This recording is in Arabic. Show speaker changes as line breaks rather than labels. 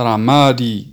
رمادي